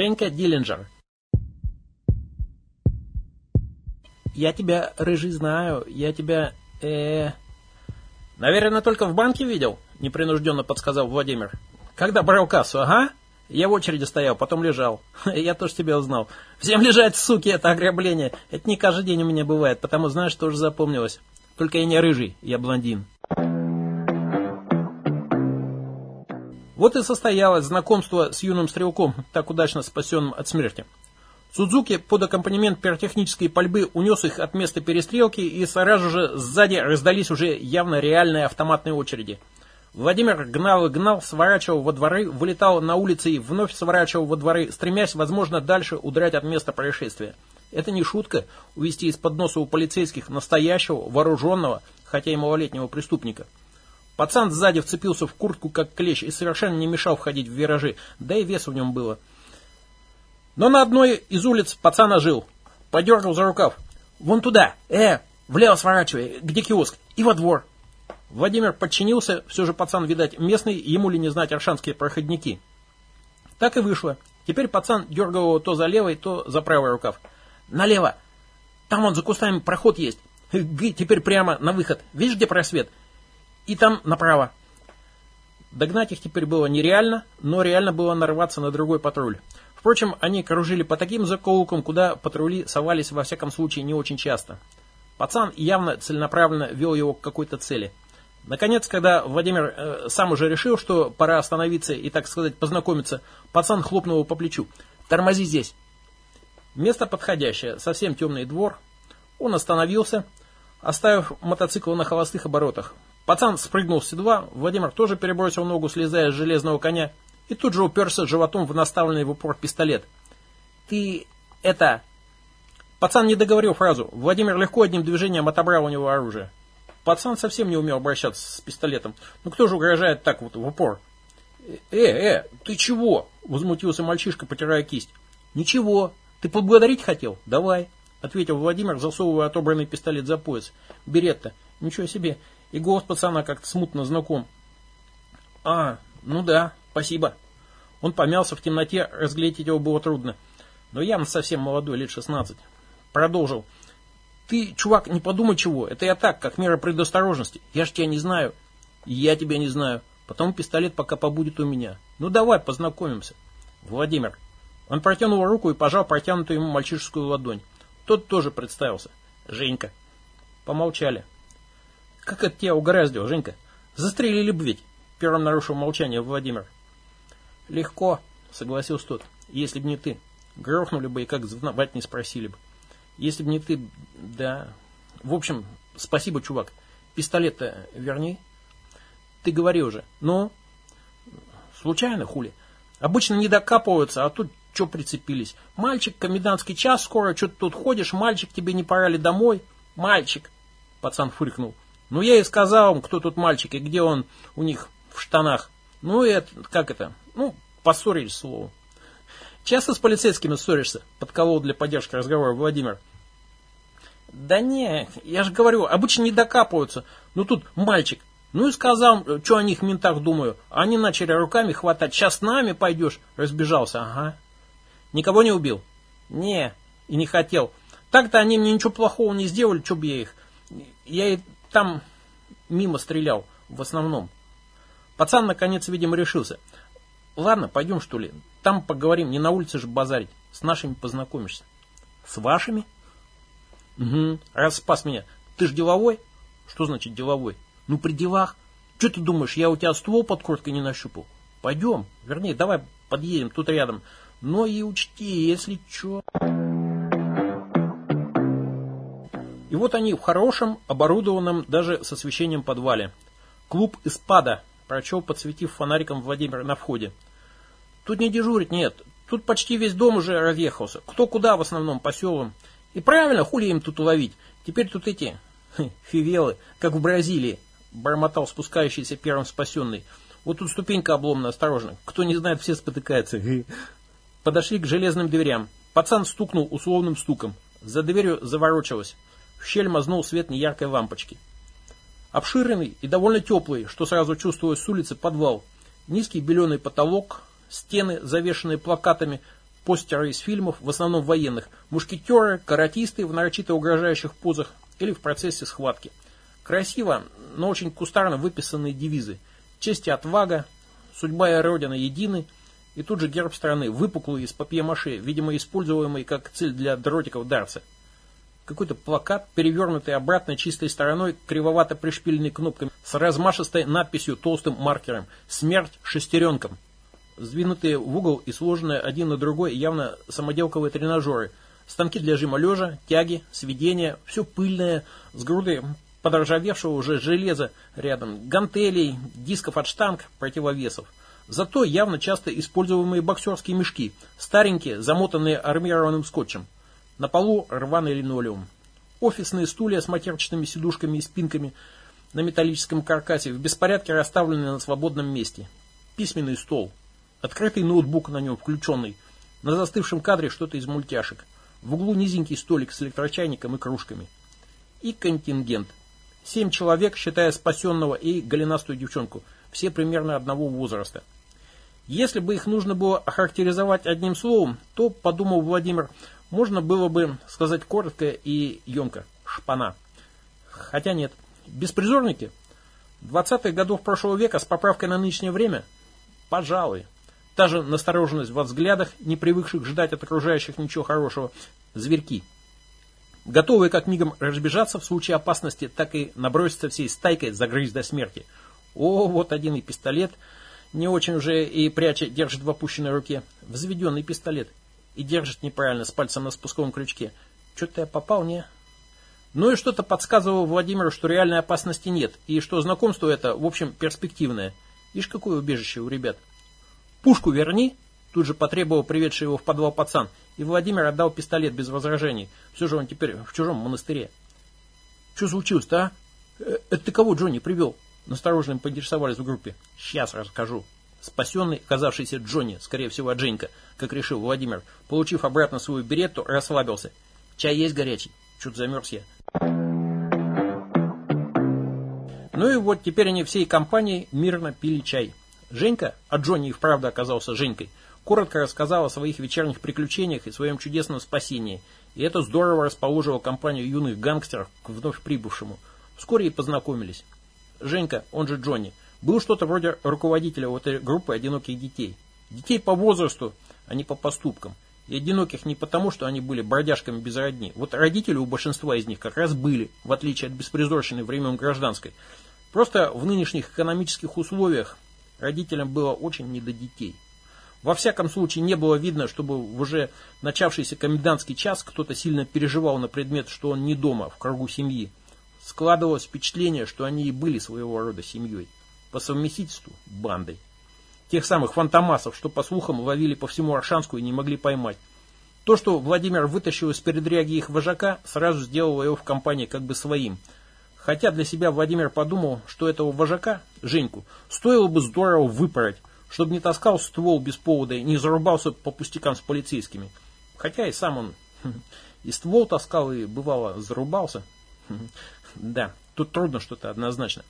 Женька Диллинджер. Я тебя, рыжий, знаю. Я тебя, э, Наверное, только в банке видел, непринужденно подсказал Владимир. Когда брал кассу, ага? Я в очереди стоял, потом лежал. Я тоже тебя узнал. Всем лежать, суки, это ограбление. Это не каждый день у меня бывает, потому знаешь, что уже запомнилось. Только я не рыжий, я блондин. Вот и состоялось знакомство с юным стрелком, так удачно спасенным от смерти. Судзуки под аккомпанемент пиротехнической пальбы унес их от места перестрелки, и сразу же сзади раздались уже явно реальные автоматные очереди. Владимир гнал и гнал, сворачивал во дворы, вылетал на улицы и вновь сворачивал во дворы, стремясь, возможно, дальше удрать от места происшествия. Это не шутка, увести из-под носа у полицейских настоящего, вооруженного, хотя и малолетнего преступника. Пацан сзади вцепился в куртку, как клещ, и совершенно не мешал входить в виражи, да и вес в нем было – но на одной из улиц пацан ожил. Подергал за рукав. «Вон туда! Э, влево сворачивай, где киоск, и во двор!» Владимир подчинился, все же пацан, видать, местный, ему ли не знать аршанские проходники. Так и вышло. Теперь пацан дергал его то за левый, то за правый рукав. «Налево! Там он за кустами проход есть. Теперь прямо на выход. Видишь, где просвет? И там направо». Догнать их теперь было нереально, но реально было нарваться на другой патруль. Впрочем, они кружили по таким закоулкам, куда патрули совались во всяком случае не очень часто. Пацан явно целенаправленно вел его к какой-то цели. Наконец, когда Владимир э, сам уже решил, что пора остановиться и, так сказать, познакомиться, пацан хлопнул его по плечу. «Тормози здесь!» Место подходящее, совсем темный двор. Он остановился, оставив мотоцикл на холостых оборотах. Пацан спрыгнул с седла, Владимир тоже перебросил ногу, слезая с железного коня, и тут же уперся животом в наставленный в упор пистолет. «Ты... это...» Пацан не договорил фразу. Владимир легко одним движением отобрал у него оружие. Пацан совсем не умел обращаться с пистолетом. Ну кто же угрожает так вот в упор? «Э, э, ты чего?» Возмутился мальчишка, потирая кисть. «Ничего. Ты поблагодарить хотел? Давай», ответил Владимир, засовывая отобранный пистолет за пояс. «Беретта. Ничего себе. И голос пацана как-то смутно знаком». «А, ну да, спасибо». Он помялся в темноте, разглядеть его было трудно. Но явно совсем молодой, лет 16. Продолжил. Ты, чувак, не подумай чего. Это я так, как мера предосторожности. Я ж тебя не знаю. я тебя не знаю. Потом пистолет пока побудет у меня. Ну давай, познакомимся. Владимир. Он протянул руку и пожал протянутую ему мальчишескую ладонь. Тот тоже представился. Женька. Помолчали. Как это тебя угораздило, Женька? Застрелили бы ведь. Первым нарушил молчание Владимир. Легко, согласился тот. Если бы не ты. Грохнули бы и как звать не спросили бы. Если бы не ты, да. В общем, спасибо, чувак. Пистолет-то верни. Ты говори уже. Ну? Случайно, хули? Обычно не докапываются, а тут что прицепились? Мальчик, комендантский час скоро, что ты тут ходишь, мальчик, тебе не пора ли домой? Мальчик, пацан фыркнул. Ну, я и сказал вам, кто тут мальчик и где он у них в штанах. Ну, это, как это, ну, поссорились слово. Часто с полицейскими ссоришься? Подколол для поддержки разговора Владимир. Да не, я же говорю, обычно не докапываются. Ну тут мальчик. Ну и сказал, что о них ментах думаю. Они начали руками хватать. Сейчас с нами пойдешь. Разбежался, ага. Никого не убил? Не, и не хотел. Так-то они мне ничего плохого не сделали, что бы я их. Я и там мимо стрелял, в основном. Пацан, наконец, видимо, решился. Ладно, пойдем, что ли. Там поговорим, не на улице же базарить. С нашими познакомишься. С вашими? Угу, раз спас меня. Ты ж деловой? Что значит деловой? Ну, при делах. Что ты думаешь, я у тебя ствол под курткой не нащупал? Пойдем, вернее, давай подъедем, тут рядом. Но и учти, если что... И вот они в хорошем, оборудованном даже с освещением подвале. Клуб «Испада», прочел, подсветив фонариком Владимир на входе. Тут не дежурить нет. Тут почти весь дом уже разъехался. Кто куда в основном, по. И правильно, хули им тут уловить. Теперь тут эти фивелы, как в Бразилии, бормотал спускающийся первым спасенный. Вот тут ступенька обломана, осторожно. Кто не знает, все спотыкаются. Подошли к железным дверям. Пацан стукнул условным стуком. За дверью заворочилось. В щель мазнул свет неяркой лампочки. Обширный и довольно теплый, что сразу чувствовалось с улицы, подвал. Низкий беленый потолок, стены, завешенные плакатами, постеры из фильмов, в основном военных, мушкетеры, каратисты в нарочито угрожающих позах или в процессе схватки. Красиво, но очень кустарно выписанные девизы. Честь и отвага, судьба и родина едины, и тут же герб страны, выпуклый из папье-маше, видимо, используемый как цель для дротиков Дарса. Какой-то плакат, перевернутый обратно чистой стороной, кривовато пришпиленный кнопками, с размашистой надписью толстым маркером «Смерть шестеренкам». Сдвинутые в угол и сложенные один на другой явно самоделковые тренажеры, станки для жима лежа, тяги, сведения, все пыльное, с грудой подоржавевшего уже железа рядом, гантелей, дисков от штанг, противовесов. Зато явно часто используемые боксерские мешки, старенькие, замотанные армированным скотчем. На полу рваный линолеум. Офисные стулья с матерчатыми сидушками и спинками на металлическом каркасе в беспорядке расставлены на свободном месте. Письменный стол. Открытый ноутбук на нем включенный. На застывшем кадре что-то из мультяшек. В углу низенький столик с электрочайником и кружками. И контингент. Семь человек, считая спасенного и голенастую девчонку. Все примерно одного возраста. Если бы их нужно было охарактеризовать одним словом, то, подумал Владимир, можно было бы сказать коротко и емко. Шпана. Хотя нет. Беспризорники? 20-х годов прошлого века с поправкой на нынешнее время? Пожалуй. Та же настороженность во взглядах, не привыкших ждать от окружающих ничего хорошего. Зверьки готовые как мигом разбежаться в случае опасности, так и наброситься всей стайкой, загрызть до смерти. О, вот один и пистолет, не очень уже и пряча, держит в опущенной руке. Взведенный пистолет. И держит неправильно, с пальцем на спусковом крючке. Что-то я попал, не? Ну и что-то подсказывало Владимиру, что реальной опасности нет, и что знакомство это, в общем, перспективное. Ишь, какое убежище у ребят. «Пушку верни!» Тут же потребовал приведший его в подвал пацан, и Владимир отдал пистолет без возражений. Все же он теперь в чужом монастыре. Что случилось-то, а? Э, это ты кого Джонни привел? Настороженно поинтересовались в группе. Сейчас расскажу. Спасенный, оказавшийся Джонни, скорее всего, Женька, как решил Владимир, получив обратно свою беретту, расслабился. Чай есть горячий? Чуть замерз я. Ну и вот теперь они всей компанией мирно пили чай. Женька, а Джонни и вправду оказался Женькой, коротко рассказал о своих вечерних приключениях и своем чудесном спасении, и это здорово расположило компанию юных гангстеров к вновь прибывшему. Вскоре и познакомились. Женька, он же Джонни, был что-то вроде руководителя вот этой группы одиноких детей. Детей по возрасту, а не по поступкам. И одиноких не потому, что они были бродяжками без родни. Вот родители у большинства из них как раз были, в отличие от беспризорщины времен гражданской. Просто в нынешних экономических условиях родителям было очень не до детей. Во всяком случае, не было видно, чтобы в уже начавшийся комендантский час кто-то сильно переживал на предмет, что он не дома, в кругу семьи. Складывалось впечатление, что они и были своего рода семьей. По совместительству – бандой. Тех самых фантомасов, что, по слухам, ловили по всему Аршанску и не могли поймать. То, что Владимир вытащил из передряги их вожака, сразу сделало его в компании как бы своим. Хотя для себя Владимир подумал, что этого вожака, Женьку, стоило бы здорово выпороть, чтобы не таскал ствол без повода и не зарубался по пустякам с полицейскими. Хотя и сам он и ствол таскал, и бывало зарубался. Да, тут трудно что-то однозначно.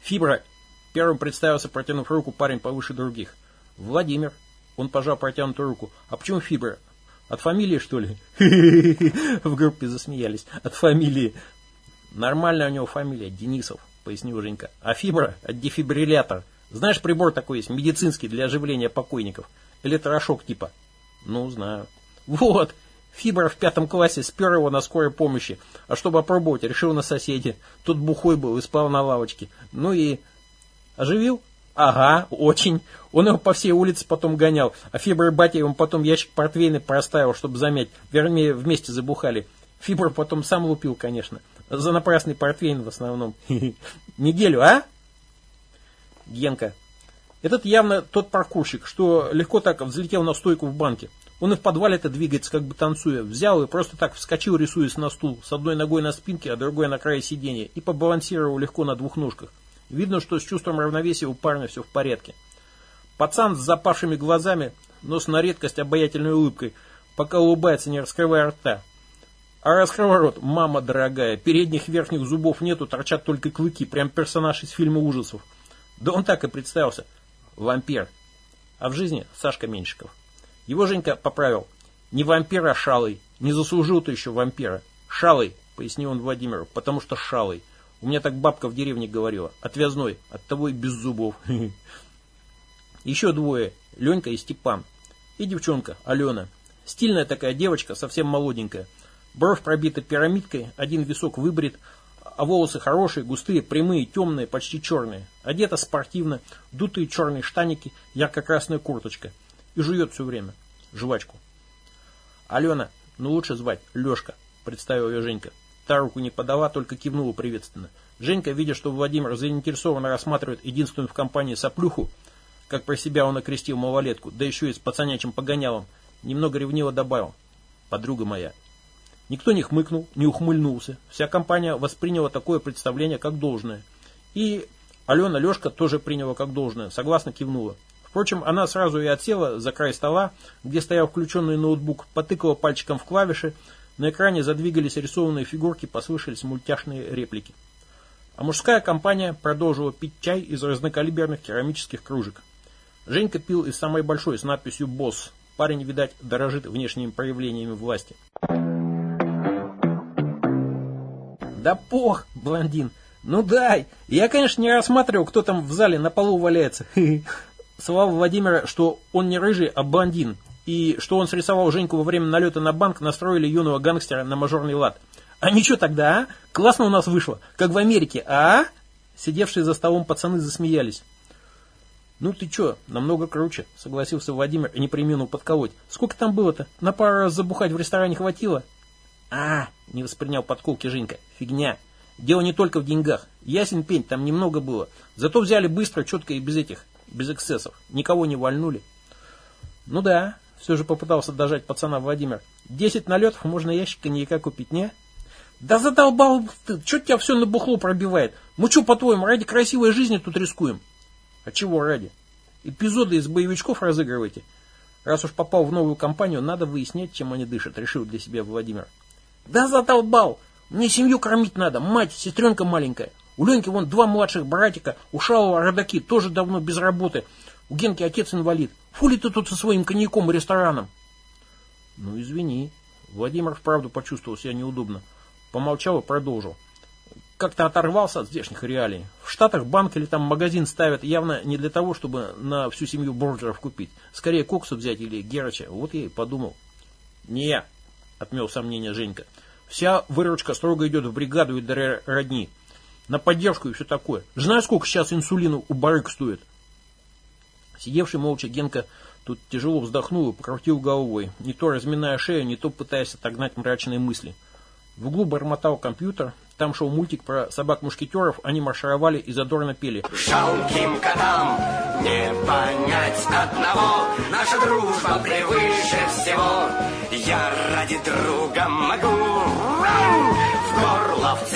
Фибра первым представился, протянув руку парень повыше других. Владимир. Он пожал протянутую руку. А почему Фибра? От фамилии, что ли? В группе засмеялись. От фамилии. Нормальная у него фамилия, Денисов, пояснил Женька. А Фибра от дефибриллятор. Знаешь, прибор такой есть, медицинский, для оживления покойников. Электрошок типа. Ну, знаю. Вот, Фибра в пятом классе спер его на скорой помощи, а чтобы опробовать, решил на соседе. Тут бухой был и спал на лавочке. Ну и... Оживил? Ага, очень. Он его по всей улице потом гонял, а Фибра и батя ему потом ящик портвейны проставил, чтобы замять. Вернее, вместе забухали. Фибр потом сам лупил, конечно. За напрасный портвейн в основном. Неделю, а? Генка. Этот явно тот паркурщик, что легко так взлетел на стойку в банке. Он и в подвале-то двигается, как бы танцуя. Взял и просто так вскочил, рисуясь на стул, с одной ногой на спинке, а другой на крае сиденья, и побалансировал легко на двух ножках. Видно, что с чувством равновесия у парня все в порядке. Пацан с запавшими глазами, но с на редкость обаятельной улыбкой, пока улыбается, не раскрывая рта. А раскрывай рот, мама дорогая, передних верхних зубов нету, торчат только клыки, прям персонаж из фильма ужасов. Да он так и представился. Вампир. А в жизни Сашка Меньшиков. Его Женька поправил. Не вампир, а шалый. Не заслужил ты еще вампира. Шалый, пояснил он Владимиру, потому что шалый. У меня так бабка в деревне говорила. Отвязной, от того и без зубов. Еще двое. Ленька и Степан. И девчонка, Алена. Стильная такая девочка, совсем молоденькая. Бровь пробита пирамидкой, один висок выбрит, а волосы хорошие, густые, прямые, темные, почти черные. Одета спортивно, дутые черные штаники, ярко-красная курточка. И жует все время. Жвачку. Алена, ну лучше звать, Лешка, представил ее Женька. Та руку не подала, только кивнула приветственно. Женька, видя, что Владимир заинтересованно рассматривает единственную в компании соплюху, как про себя он окрестил малолетку, да еще и с пацанячим погонялом, немного ревниво добавил. Подруга моя. Никто не хмыкнул, не ухмыльнулся. Вся компания восприняла такое представление как должное. И Алена Лешка тоже приняла как должное, согласно кивнула. Впрочем, она сразу и отсела за край стола, где стоял включенный ноутбук, потыкала пальчиком в клавиши, на экране задвигались рисованные фигурки, послышались мультяшные реплики. А мужская компания продолжила пить чай из разнокалиберных керамических кружек. Женька пил из самой большой с надписью «Босс». Парень, видать, дорожит внешними проявлениями власти. Да пох, блондин. Ну дай. Я, конечно, не рассматривал, кто там в зале на полу валяется. Слава Владимира, что он не рыжий, а блондин. И что он срисовал Женьку во время налета на банк, настроили юного гангстера на мажорный лад. А ничего тогда, а? Классно у нас вышло, как в Америке, а? Сидевшие за столом пацаны засмеялись. «Ну ты чё, намного круче», — согласился Владимир и не применил подколоть. «Сколько там было-то? На пару раз забухать в ресторане хватило?» «А, — не воспринял подколки Женька, — фигня. Дело не только в деньгах. Ясен пень, там немного было. Зато взяли быстро, четко и без этих, без эксцессов. Никого не вальнули». «Ну да», — все же попытался дожать пацана Владимир. «Десять налетов можно ящик коньяка купить, не?» «Да задолбал ты! Че тебя все на бухло пробивает? Мы что, по-твоему, ради красивой жизни тут рискуем?» «А чего ради? Эпизоды из боевичков разыгрываете?» Раз уж попал в новую компанию, надо выяснять, чем они дышат, решил для себя Владимир. Да задолбал! Мне семью кормить надо, мать, сестренка маленькая. У Леньки вон два младших братика, у Шалова родаки тоже давно без работы. У Генки отец инвалид. Фули ты тут со своим коньяком и рестораном? Ну, извини. Владимир вправду почувствовал себя неудобно. Помолчал и продолжил. Как-то оторвался от здешних реалий. В Штатах банк или там магазин ставят явно не для того, чтобы на всю семью бургеров купить. Скорее коксу взять или герача. Вот я и подумал. Не отмел сомнения Женька. Вся выручка строго идет в бригаду и для родни. На поддержку и все такое. Знаешь, сколько сейчас инсулину у барык стоит? Сидевший молча Генка тут тяжело вздохнул и покрутил головой, не то разминая шею, не то пытаясь отогнать мрачные мысли. В углу бормотал компьютер, там шел мультик про собак-мушкетеров, они маршировали и задорно пели. Жалким котам не понять одного, наша дружба превыше всего. Я ради друга могу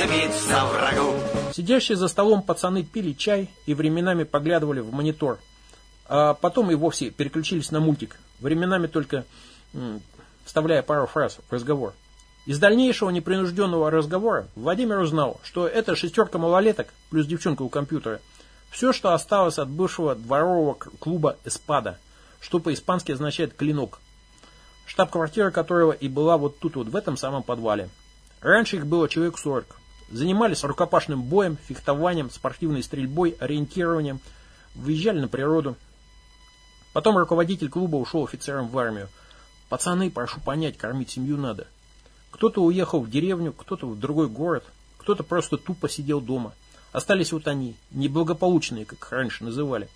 вцепиться врагу. Сидящие за столом пацаны пили чай и временами поглядывали в монитор. А потом и вовсе переключились на мультик, временами только вставляя пару фраз в разговор. Из дальнейшего непринужденного разговора Владимир узнал, что это шестерка малолеток плюс девчонка у компьютера. Все, что осталось от бывшего дворового клуба «Эспада», что по-испански означает «клинок», штаб-квартира которого и была вот тут вот в этом самом подвале. Раньше их было человек 40. Занимались рукопашным боем, фехтованием, спортивной стрельбой, ориентированием, выезжали на природу. Потом руководитель клуба ушел офицером в армию. Пацаны, прошу понять, кормить семью надо. Кто-то уехал в деревню, кто-то в другой город, кто-то просто тупо сидел дома. Остались вот они, неблагополучные, как раньше называли.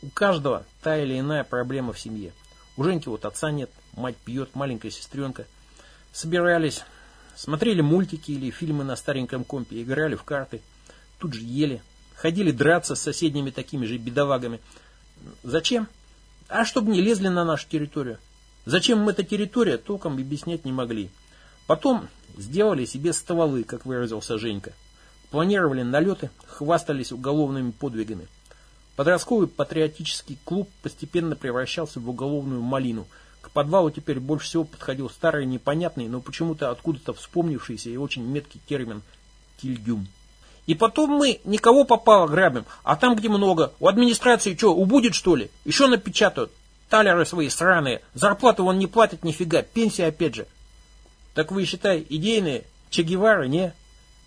У каждого та или иная проблема в семье. У Женьки вот отца нет, мать пьет, маленькая сестренка. Собирались, смотрели мультики или фильмы на стареньком компе, играли в карты. Тут же ели, ходили драться с соседними такими же бедовагами. Зачем? А чтобы не лезли на нашу территорию. Зачем им эта территория, толком объяснять не могли. Потом сделали себе стволы, как выразился Женька. Планировали налеты, хвастались уголовными подвигами. Подростковый патриотический клуб постепенно превращался в уголовную малину. К подвалу теперь больше всего подходил старый непонятный, но почему-то откуда-то вспомнившийся и очень меткий термин «кильдюм». И потом мы никого попало грабим, а там, где много, у администрации что, убудет что ли? Еще напечатают. талеры свои сраные. Зарплату он не платит нифига, пенсия опять же. Так вы, считай, идейные? Че Гевара, не?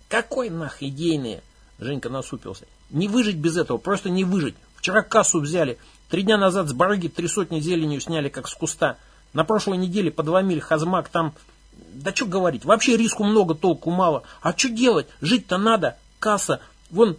Какой нах идейные? Женька насупился. Не выжить без этого, просто не выжить. Вчера кассу взяли. Три дня назад с барыги три сотни зеленью сняли, как с куста. На прошлой неделе подломили хазмак, там... Да что говорить, вообще риску много, толку мало. А что делать? Жить-то надо. Касса. Вон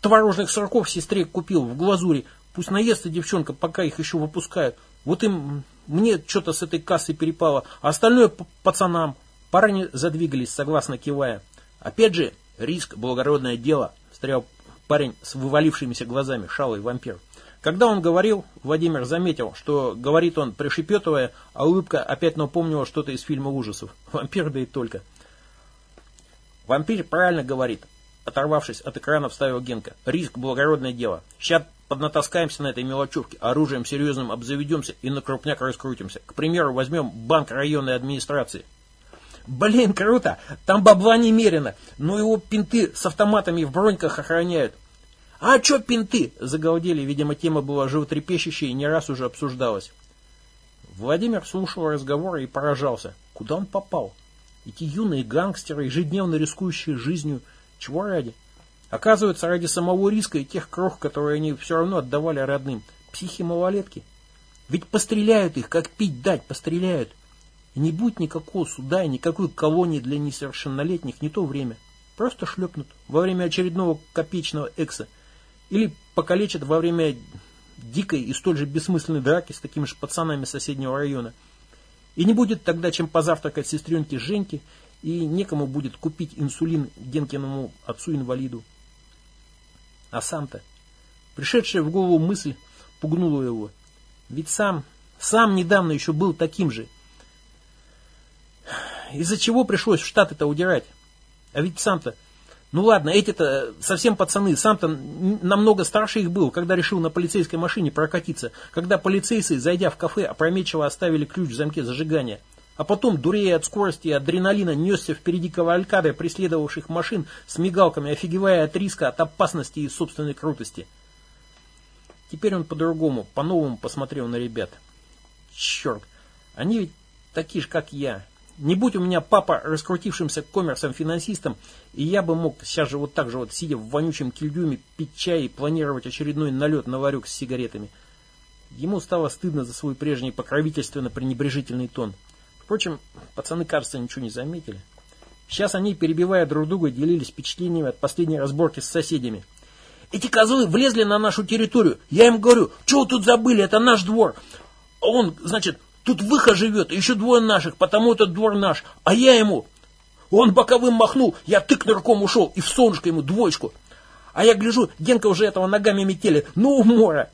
творожных сырков сестре купил в глазури. Пусть наестся девчонка, пока их еще выпускают. Вот им мне что-то с этой кассой перепало, а остальное пацанам. Парни задвигались, согласно кивая. Опять же, риск, благородное дело, встрял парень с вывалившимися глазами, шалый вампир. Когда он говорил, Владимир заметил, что говорит он пришепетывая, а улыбка опять напомнила что-то из фильма ужасов. Вампир, да и только. Вампир правильно говорит, оторвавшись от экрана, вставил Генка. Риск, благородное дело. Сейчас поднатаскаемся на этой мелочевке, оружием серьезным обзаведемся и на крупняк раскрутимся. К примеру, возьмем банк районной администрации. Блин, круто! Там бабла немерено, но его пинты с автоматами в броньках охраняют. А чё пинты? Загалдели, видимо, тема была животрепещущей и не раз уже обсуждалась. Владимир слушал разговоры и поражался. Куда он попал? Эти юные гангстеры, ежедневно рискующие жизнью, чего ради? Оказывается, ради самого риска и тех крох, которые они все равно отдавали родным. Психи-малолетки. Ведь постреляют их, как пить дать, постреляют. И не будет никакого суда и никакой колонии для несовершеннолетних не то время. Просто шлепнут во время очередного копеечного экса. Или покалечат во время дикой и столь же бессмысленной драки с такими же пацанами соседнего района. И не будет тогда чем позавтракать сестренке Женьке, и некому будет купить инсулин Генкиному отцу-инвалиду. А сам-то, пришедшая в голову мысль, пугнула его. Ведь сам, сам недавно еще был таким же. Из-за чего пришлось в Штаты-то удирать? А ведь сам-то, ну ладно, эти-то совсем пацаны, сам-то намного старше их был, когда решил на полицейской машине прокатиться, когда полицейцы, зайдя в кафе, опрометчиво оставили ключ в замке зажигания. А потом, дурея от скорости и адреналина, несся впереди кавалькады преследовавших машин с мигалками, офигевая от риска, от опасности и собственной крутости. Теперь он по-другому, по-новому посмотрел на ребят. Черт, они ведь такие же, как я. Не будь у меня папа раскрутившимся коммерсом-финансистом, и я бы мог сейчас же вот так же вот, сидя в вонючем кильдюме, пить чай и планировать очередной налет на варюк с сигаретами. Ему стало стыдно за свой прежний покровительственно-пренебрежительный тон. Впрочем, пацаны, кажется, ничего не заметили. Сейчас они, перебивая друг друга, делились впечатлениями от последней разборки с соседями. Эти козлы влезли на нашу территорию. Я им говорю, вы тут забыли, это наш двор. Он, значит, тут выход живет, еще двое наших, потому этот двор наш. А я ему, он боковым махнул, я тык нырком ушел и в солнышко ему двоечку. А я гляжу, Генка уже этого ногами метели. Ну, умора.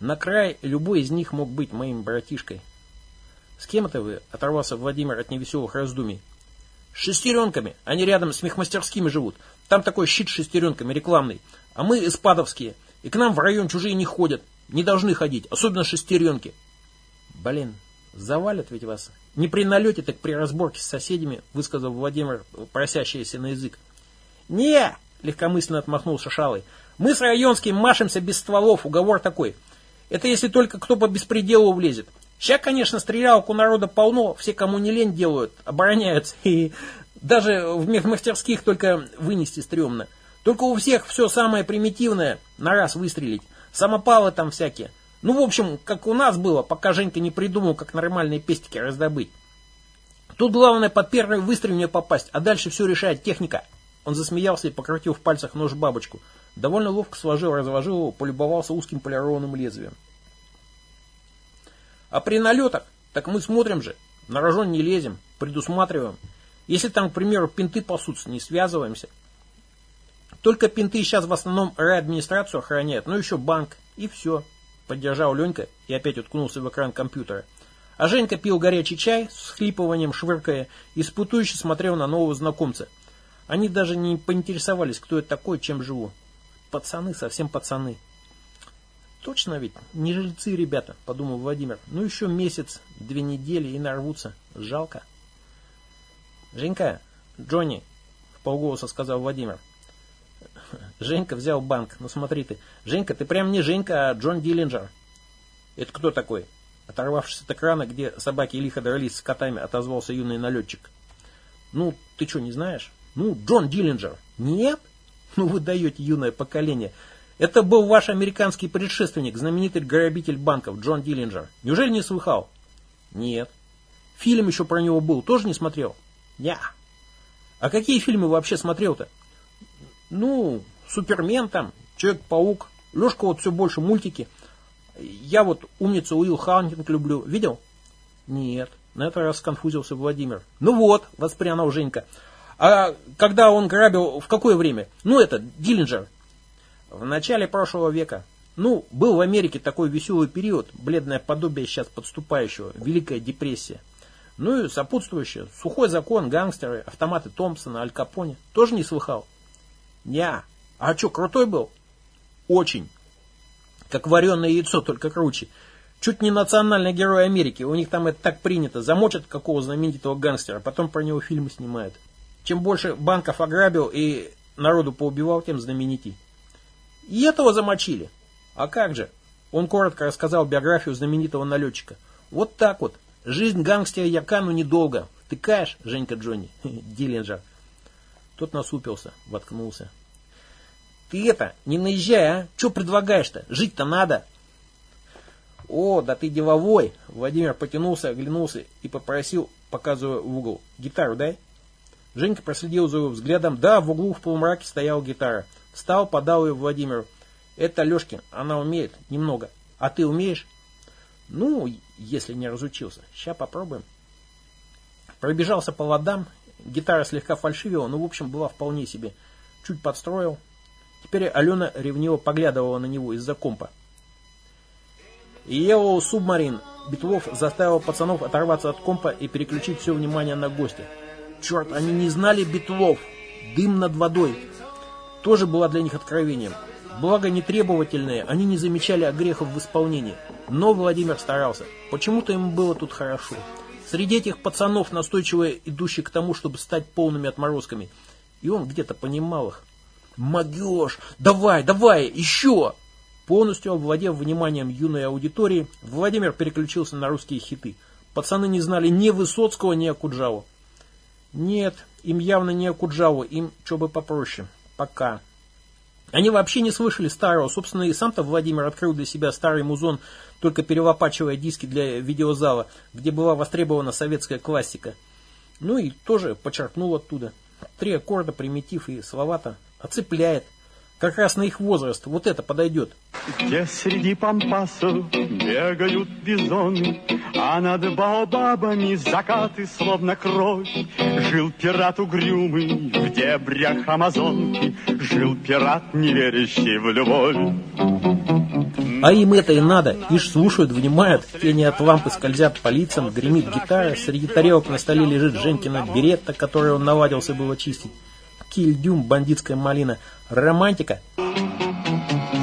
На край любой из них мог быть моим братишкой. «С кем это вы?» – оторвался Владимир от невеселых раздумий. «С шестеренками. Они рядом с мехмастерскими живут. Там такой щит с шестеренками рекламный. А мы эспадовские. И к нам в район чужие не ходят. Не должны ходить. Особенно шестеренки». «Блин, завалят ведь вас. Не при налете, так при разборке с соседями», – высказал Владимир, просящийся на язык. «Не!» – легкомысленно отмахнулся Шалый. «Мы с районским машемся без стволов. Уговор такой. Это если только кто по беспределу влезет. Сейчас, конечно, стрелялок у народа полно, все, кому не лень, делают, обороняются. И даже в мастерских только вынести стрёмно. Только у всех все самое примитивное на раз выстрелить. Самопалы там всякие. Ну, в общем, как у нас было, пока Женька не придумал, как нормальные пестики раздобыть. Тут главное под первый выстрел не попасть, а дальше все решает техника. Он засмеялся и покрутил в пальцах нож бабочку. Довольно ловко сложил, разложил его, полюбовался узким полированным лезвием. А при налетах, так мы смотрим же, на рожон не лезем, предусматриваем. Если там, к примеру, пинты пасутся, не связываемся. Только пинты сейчас в основном райадминистрацию охраняют, ну еще банк, и все. Поддержал Ленька и опять уткнулся в экран компьютера. А Женька пил горячий чай с хлипыванием, швыркая, и спутующе смотрел на нового знакомца. Они даже не поинтересовались, кто это такой, чем живу. Пацаны, совсем пацаны. Точно ведь, не жильцы ребята, подумал Владимир. Ну еще месяц, две недели и нарвутся. Жалко. Женька, Джонни, в полголоса сказал Владимир. Женька взял банк. Ну смотри ты. Женька, ты прям не Женька, а Джон Диллинджер. Это кто такой? Оторвавшись от экрана, где собаки лихо дрались с котами, отозвался юный налетчик. Ну, ты что, не знаешь? Ну, Джон Диллинджер. Нет? Ну, вы даете юное поколение. Это был ваш американский предшественник, знаменитый грабитель банков Джон Диллинджер. Неужели не слыхал? Нет. Фильм еще про него был, тоже не смотрел? Я. А какие фильмы вообще смотрел-то? Ну, Супермен там, Человек-паук. Лешка вот все больше мультики. Я вот умницу Уилл Хантинг люблю. Видел? Нет. На этот раз сконфузился Владимир. Ну вот, воспрянул Женька. А когда он грабил, в какое время? Ну это, Диллинджер. В начале прошлого века. Ну, был в Америке такой веселый период, бледное подобие сейчас подступающего, Великая депрессия. Ну и сопутствующее, сухой закон, гангстеры, автоматы Томпсона, Аль Капоне. Тоже не слыхал? Ня. А что, крутой был? Очень. Как вареное яйцо, только круче. Чуть не национальный герой Америки. У них там это так принято. Замочат какого знаменитого гангстера, потом про него фильмы снимают. Чем больше банков ограбил и народу поубивал, тем знаменитей. И этого замочили. А как же? Он коротко рассказал биографию знаменитого налетчика. Вот так вот. Жизнь гангстера Якану недолго. Втыкаешь, Женька Джонни, Диллинджер. Тот насупился, воткнулся. Ты это, не наезжай, а? Че предлагаешь-то? Жить-то надо. О, да ты деловой. Владимир потянулся, оглянулся и попросил, показывая в угол. Гитару дай. Женька проследил за его взглядом. Да, в углу в полумраке стояла гитара. Встал, подал ее Владимиру. Это Лешкин, она умеет немного. А ты умеешь? Ну, если не разучился. Сейчас попробуем. Пробежался по ладам. Гитара слегка фальшивила, но в общем была вполне себе. Чуть подстроил, Теперь Алена ревниво поглядывала на него из-за компа. Yellow Submarine Бетлов заставил пацанов оторваться от компа и переключить все внимание на гостя. Черт, они не знали Бетлов. Дым над водой. Тоже была для них откровением. Благо нетребовательные, они не замечали огрехов в исполнении. Но Владимир старался. Почему-то ему было тут хорошо. Среди этих пацанов, настойчиво идущих к тому, чтобы стать полными отморозками. И он где-то понимал их. «Могешь! Давай, давай, еще!» Полностью овладев вниманием юной аудитории, Владимир переключился на русские хиты. Пацаны не знали ни Высоцкого, ни Акуджаву. Нет, им явно не Акуджаву, им что бы попроще. Пока. Они вообще не слышали старого. Собственно, и сам-то Владимир открыл для себя старый музон, только перелопачивая диски для видеозала, где была востребована советская классика. Ну и тоже подчеркнул оттуда. Три аккорда, примитив и слова-то Оцепляет. Как раз на их возраст. Вот это подойдет. Где среди пампасов бегают бизоны, А над баобабами закаты словно кровь. Жил пират угрюмый в дебрях Амазонки, Жил пират, не верящий в любовь. А им это и надо. Ишь слушают, внимают, тени от лампы скользят по лицам, гремит гитара, среди тарелок на столе лежит Женькина беретта, которую он навадился было чистить. Кильдюм, бандитская малина. Романтика.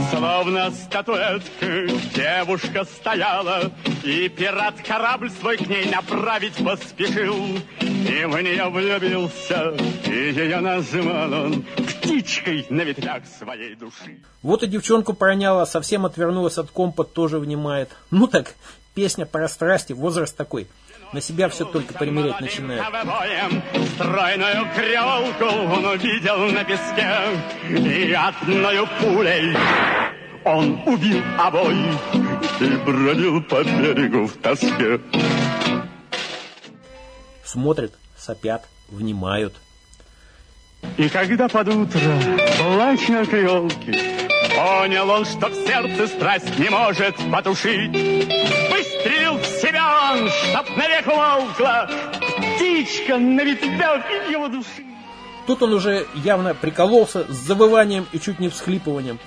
Словно статуэтка девушка стояла, И пират корабль свой к ней направить поспешил. И в нее влюбился, и ее назвал он птичкой на ветвях своей души. Вот и девчонку проняло, совсем отвернулась от компа, тоже внимает. Ну так, песня про страсти, возраст такой – на себя все только примерять начинает. Стройную креолку он увидел на песке, и одною пулей он убил обоих и бродил по берегу в тоске. Смотрят, сопят, внимают. И когда под утро плач на креолке, Понял он, что в сердце страсть не может потушить. Себя он, чтоб навек умолкла птичка на ветвях его души. Тут он уже явно прикололся с завыванием и чуть не всхлипыванием.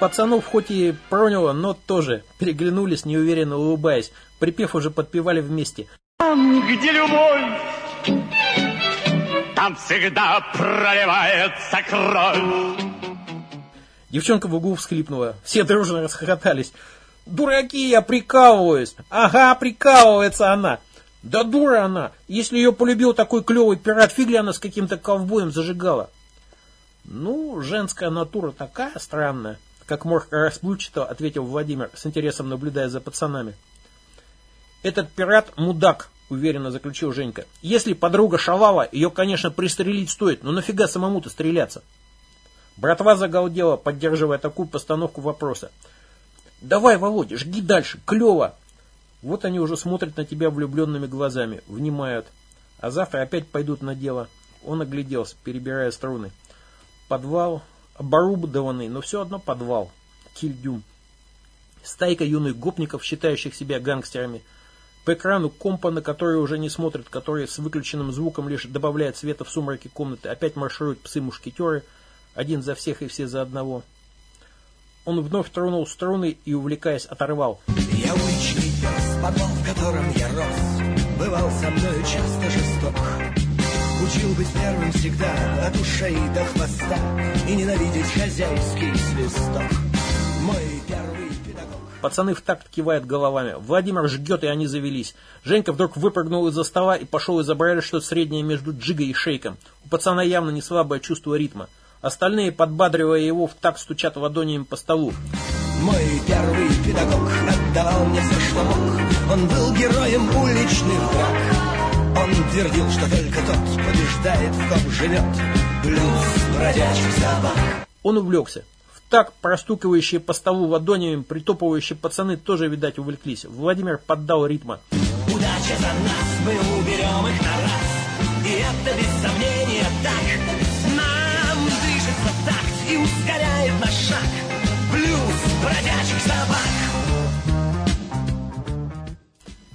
Пацанов хоть и проняло, но тоже переглянулись, неуверенно улыбаясь. Припев уже подпевали вместе. Там, где любовь, там всегда проливается кровь. Девчонка в углу всхлипнула. Все дружно расхохотались. Дураки, я прикалываюсь. Ага, прикалывается она. Да дура она. Если ее полюбил такой клевый пират, фиг ли она с каким-то ковбоем зажигала. Ну, женская натура такая странная, как морг расплывчато ответил Владимир, с интересом наблюдая за пацанами. Этот пират мудак, уверенно заключил Женька. Если подруга шалава, ее, конечно, пристрелить стоит, но нафига самому-то стреляться? Братва загалдела, поддерживая такую постановку вопроса. Давай, Володя, жги дальше, клево. Вот они уже смотрят на тебя влюбленными глазами, внимают. А завтра опять пойдут на дело. Он огляделся, перебирая струны. Подвал, оборудованный, но все одно подвал. Кильдюм. Стайка юных гопников, считающих себя гангстерами. По экрану компа, на который уже не смотрят, который с выключенным звуком лишь добавляет света в сумраке комнаты, опять маршируют псы-мушкетеры, один за всех и все за одного. Он вновь тронул струны и, увлекаясь, оторвал. Я уличный пес, подвал, в котором я рос, Бывал со мною часто жесток. Учил быть первым всегда, от ушей до хвоста, И ненавидеть хозяйский свисток. Мой первый педагог. Пацаны в такт кивают головами. Владимир жгет, и они завелись. Женька вдруг выпрыгнул из-за стола и пошел изображать что-то среднее между джигой и шейком. У пацана явно не слабое чувство ритма. Остальные, подбадривая его, в так стучат ладонями по столу. Мой первый педагог отдавал мне все, что мог. Он был героем уличных драк. Он твердил, что только тот побеждает, кто живет. Блюз бродячих собак. Он увлекся. В так простукивающие по столу ладонями, притопывающие пацаны тоже, видать, увлеклись. Владимир поддал ритма. Удача за нас, мы уберем их на раз. И это без сомнения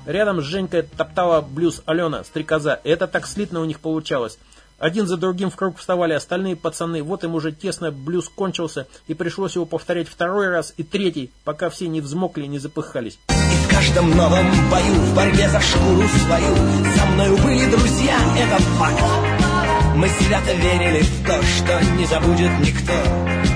Рядом с Женькой топтала блюз Алена, стрекоза. Это так слитно у них получалось. Один за другим в круг вставали остальные пацаны. Вот им уже тесно блюз кончился, и пришлось его повторять второй раз и третий, пока все не взмокли и не запыхались. И в каждом новом бою, в борьбе за шкуру свою, Со мною были друзья, это факт. Мы свято верили в то, что не забудет никто.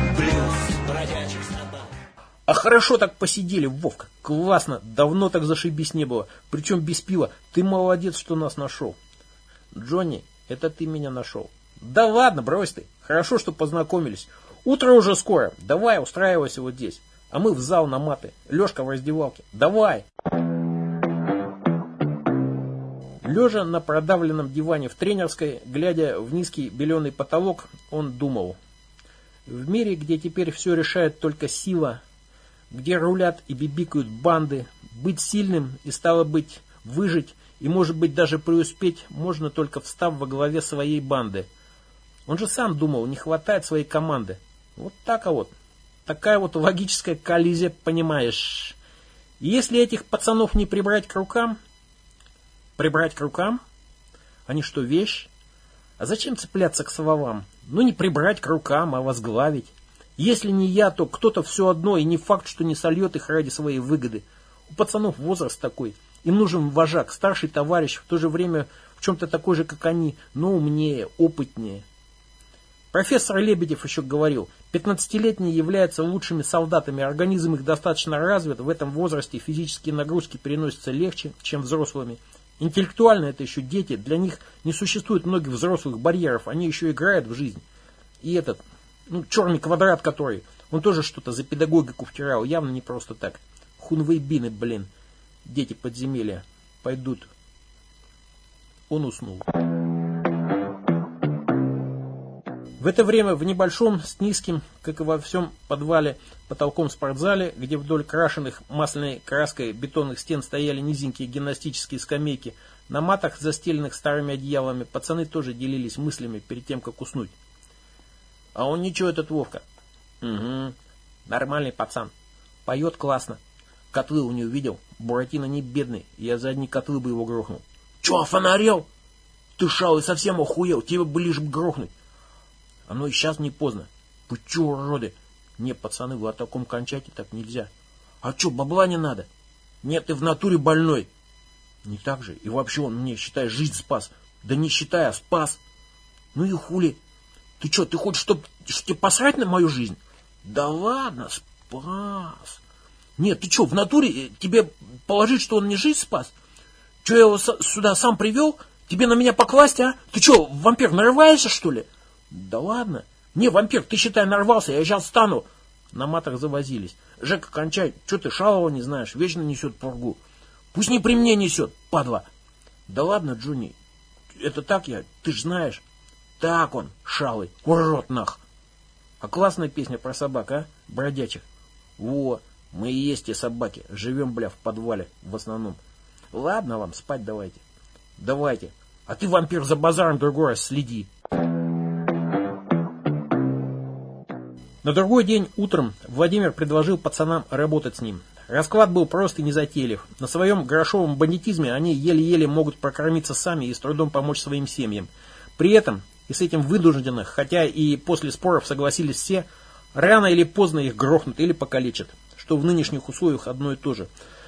А хорошо так посидели, Вовка. Классно. Давно так зашибись не было. Причем без пива. Ты молодец, что нас нашел. Джонни, это ты меня нашел. Да ладно, брось ты. Хорошо, что познакомились. Утро уже скоро. Давай, устраивайся вот здесь. А мы в зал на маты. Лешка в раздевалке. Давай. Лежа на продавленном диване в тренерской, глядя в низкий беленый потолок, он думал. В мире, где теперь все решает только сила, где рулят и бибикают банды, быть сильным и стало быть выжить и может быть даже преуспеть можно только встав во главе своей банды. Он же сам думал, не хватает своей команды. Вот так а вот. Такая вот логическая коллизия, понимаешь. И если этих пацанов не прибрать к рукам, прибрать к рукам, они что, вещь? А зачем цепляться к словам? Ну не прибрать к рукам, а возглавить. Если не я, то кто-то все одно, и не факт, что не сольет их ради своей выгоды. У пацанов возраст такой. Им нужен вожак, старший товарищ, в то же время в чем-то такой же, как они, но умнее, опытнее. Профессор Лебедев еще говорил, 15-летние являются лучшими солдатами, организм их достаточно развит, в этом возрасте физические нагрузки переносятся легче, чем взрослыми. Интеллектуально это еще дети, для них не существует многих взрослых барьеров, они еще играют в жизнь. И этот, ну, черный квадрат который, он тоже что-то за педагогику втирал, явно не просто так. Хунвейбины, блин, дети подземелья, пойдут. Он уснул. В это время в небольшом, с низким, как и во всем подвале, потолком спортзале, где вдоль крашенных масляной краской бетонных стен стояли низенькие гимнастические скамейки, на матах, застеленных старыми одеялами, пацаны тоже делились мыслями перед тем, как уснуть. А он ничего, этот Вовка. Угу, нормальный пацан. Поет классно. Котлы у него видел? Буратино не бедный, я за одни котлы бы его грохнул. Че, фонарел? Ты и совсем охуел, тебе бы лишь бы грохнуть. Оно и сейчас не поздно. Вы че, уроды? Не, пацаны, вы о таком кончайте так нельзя. А че, бабла не надо? Нет, ты в натуре больной. Не так же. И вообще он мне, считай, жизнь спас. Да не считай, а спас. Ну и хули. Ты что, ты хочешь, чтобы чтоб тебе посрать на мою жизнь? Да ладно, спас. Нет, ты что, в натуре э, тебе положить, что он мне жизнь спас? Че, я его сюда сам привел? Тебе на меня покласть, а? Ты что, вампир, нарываешься, что ли? Да ладно. Не, вампир, ты считай нарвался, я сейчас стану. На матах завозились. Жека, кончай, что ты шалого не знаешь, вечно несет пургу. Пусть не при мне несет, падла. Да ладно, Джуни, это так я, ты ж знаешь. Так он, шалый, урод нах. А классная песня про собак, а, бродячих. Во, мы и есть те собаки, живем, бля, в подвале в основном. Ладно вам, спать давайте. Давайте. А ты, вампир, за базаром другой раз следи. На другой день утром Владимир предложил пацанам работать с ним. Расклад был просто незатейлив. На своем грошовом бандитизме они еле-еле могут прокормиться сами и с трудом помочь своим семьям. При этом, и с этим вынужденных, хотя и после споров согласились все, рано или поздно их грохнут или покалечат, что в нынешних условиях одно и то же.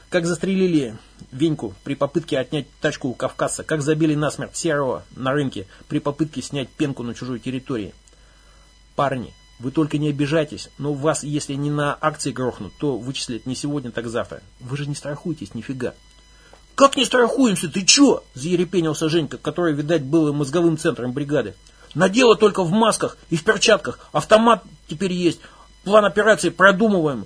Как застрелили Веньку при попытке отнять тачку у Кавказа, как забили насмерть Серого на рынке при попытке снять пенку на чужой территории. Парни, вы только не обижайтесь, но вас, если не на акции грохнут, то вычислят не сегодня, так завтра. Вы же не страхуетесь нифига. «Как не страхуемся? Ты чё?» – заерепенился Женька, который, видать, был мозговым центром бригады. «На дело только в масках и в перчатках. Автомат теперь есть. План операции продумываем».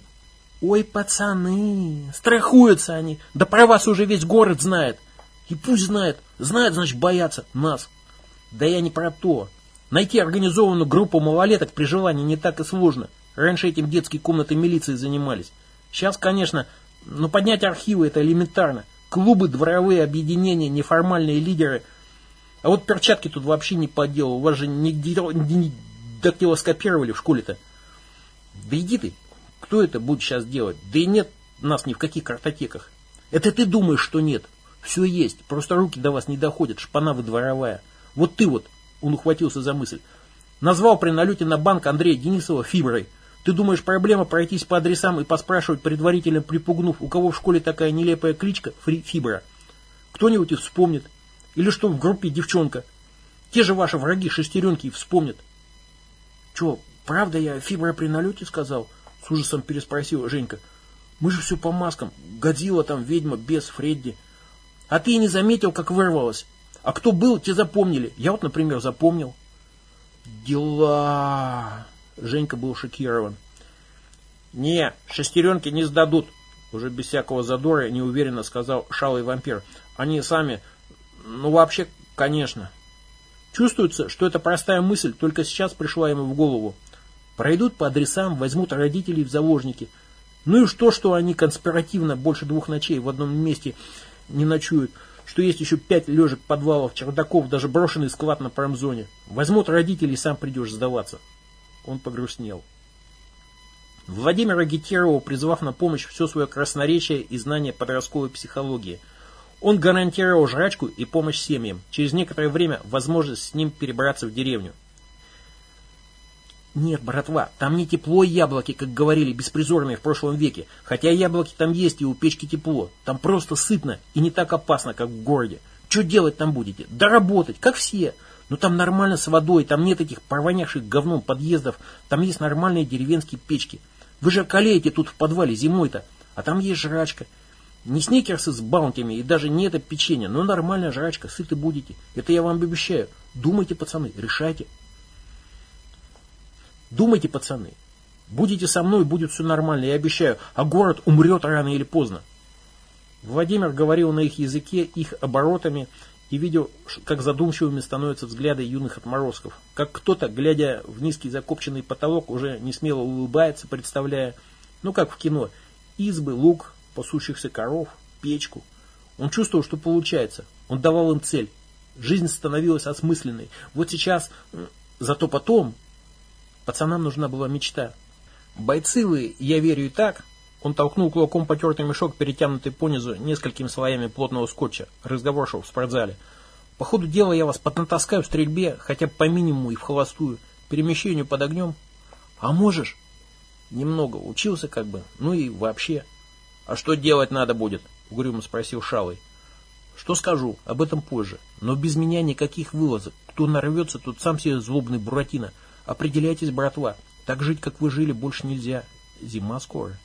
«Ой, пацаны, страхуются они. Да про вас уже весь город знает. И пусть знает. Знает, значит, боятся нас». «Да я не про то. Найти организованную группу малолеток при желании не так и сложно. Раньше этим детские комнаты милиции занимались. Сейчас, конечно, но поднять архивы это элементарно. Клубы, дворовые объединения, неформальные лидеры. А вот перчатки тут вообще не по делу. Вас же не, не дактилоскопировали в школе-то. Да иди ты. Кто это будет сейчас делать? Да и нет нас ни в каких картотеках. Это ты думаешь, что нет. Все есть. Просто руки до вас не доходят. Шпана вы дворовая. Вот ты вот он ухватился за мысль. Назвал при налете на банк Андрея Денисова фиброй. Ты думаешь, проблема пройтись по адресам и поспрашивать, предварительно припугнув, у кого в школе такая нелепая кличка Фибра? Кто-нибудь их вспомнит. Или что в группе девчонка. Те же ваши враги, шестеренки, вспомнят. Че, правда я Фибра при налете сказал? С ужасом переспросил Женька. Мы же все по маскам. Годзилла там, ведьма, бес, Фредди. А ты и не заметил, как вырвалась. А кто был, те запомнили. Я вот, например, запомнил. Дела. Женька был шокирован. Не, шестеренки не сдадут. Уже без всякого задора неуверенно сказал шалый вампир. Они сами, ну вообще, конечно. Чувствуется, что эта простая мысль только сейчас пришла ему в голову. Пройдут по адресам, возьмут родителей в заложники. Ну и что, что они конспиративно больше двух ночей в одном месте не ночуют что есть еще пять лежек подвалов, чердаков, даже брошенный склад на промзоне. Возьмут родители и сам придешь сдаваться. Он погрустнел. Владимира Гетерова, призвав на помощь все свое красноречие и знание подростковой психологии, он гарантировал жрачку и помощь семьям, через некоторое время возможность с ним перебраться в деревню. Нет, братва, там не тепло яблоки, как говорили беспризорные в прошлом веке. Хотя яблоки там есть и у печки тепло. Там просто сытно и не так опасно, как в городе. Что делать там будете? Да работать, как все. Но там нормально с водой, там нет этих провонявших говном подъездов, там есть нормальные деревенские печки. Вы же колеете тут в подвале зимой-то, а там есть жрачка. Не сникерсы с баунтями и даже не это печенье, но нормальная жрачка, сыты будете. Это я вам обещаю. Думайте, пацаны, решайте. Думайте, пацаны. Будете со мной, будет все нормально, я обещаю. А город умрет рано или поздно. Владимир говорил на их языке, их оборотами, и видел, как задумчивыми становятся взгляды юных отморозков. Как кто-то, глядя в низкий закопченный потолок, уже не смело улыбается, представляя, ну как в кино, избы, лук, пасущихся коров, печку. Он чувствовал, что получается. Он давал им цель. Жизнь становилась осмысленной. Вот сейчас, зато потом, Пацанам нужна была мечта. Бойцы вы, я верю и так. Он толкнул кулаком потертый мешок, перетянутый понизу несколькими слоями плотного скотча. Разговор шел в спортзале. По ходу дела я вас поднатаскаю в стрельбе, хотя бы по минимуму и в холостую. Перемещению под огнем. А можешь? Немного. Учился как бы. Ну и вообще. А что делать надо будет? Угрюмо спросил Шалый. Что скажу? Об этом позже. Но без меня никаких вылазок. Кто нарвется, тот сам себе злобный Буратино. Определяйтесь, братва. Так жить, как вы жили, больше нельзя. Зима скоро.